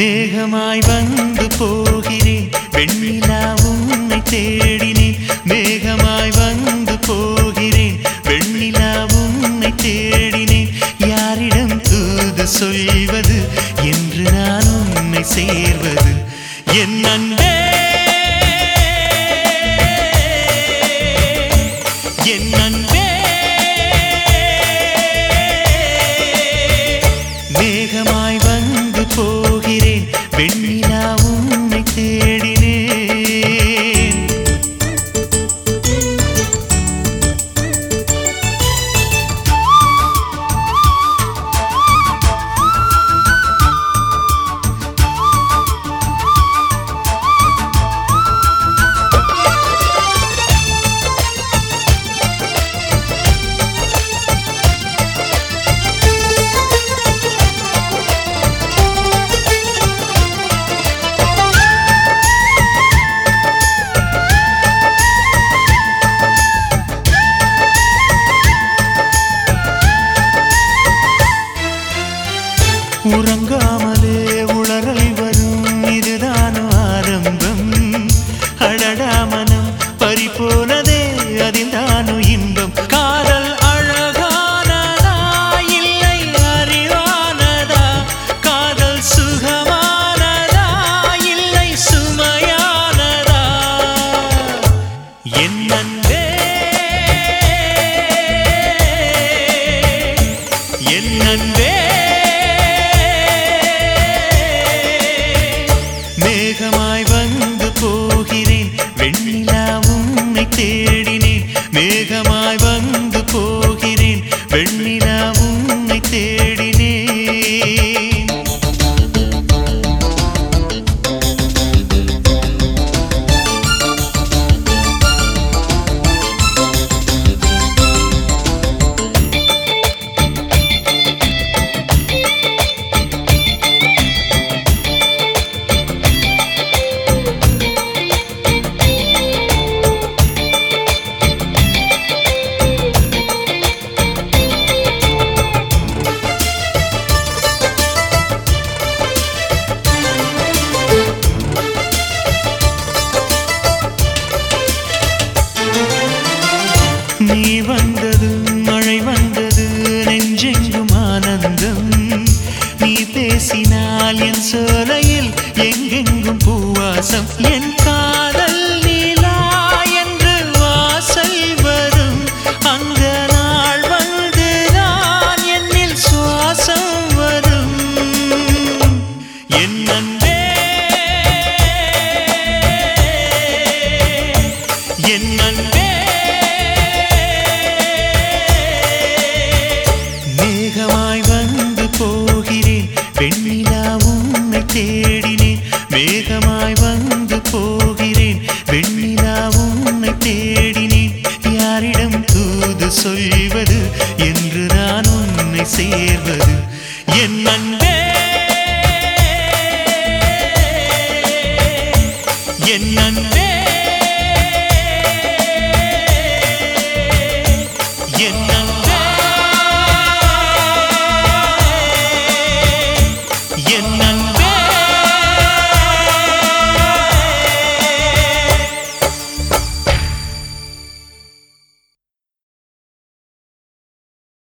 மேகமாய் வந்து போகிறேன் வெண்ணிலா உன்னை தேடினேன் மேகமாய் வந்து போகிறேன் வெண்ணிலா உன்னை தேடினேன் யாரிடம் தூது சொல்வது என்று நான் உன்னை சேர்வது என் அன்பே என் அன்பே உறங்காமலே உளறல் வரும். இதுதான் ஆரம்பம். அழடா மனம் பறி போனதே அதில் தானு இன்பம். காதல் அழகானதா இல்லை அறிவானதா? காதல் சுகமானதா இல்லை சுமையானதா? என்னே என் நாய் வந்து போகிறேன். வெண்ணி பேசினால் என் சோலையில் எங்கெங்கும் பூவாசம் என் காதல் நீலா என்று வாசல் வரும். அந்த நாள் வந்துதான் என்னில் சுவாசம் வரும். என் தேடினேன். மேகமாய் வந்து போகிறேன். வெண்ணிலா உன்னை தேடினேன். யாரிடம் தூது சொல்வது? என்று நான் உன்னை சேர்வது. என் அன்பே என் அன்பே.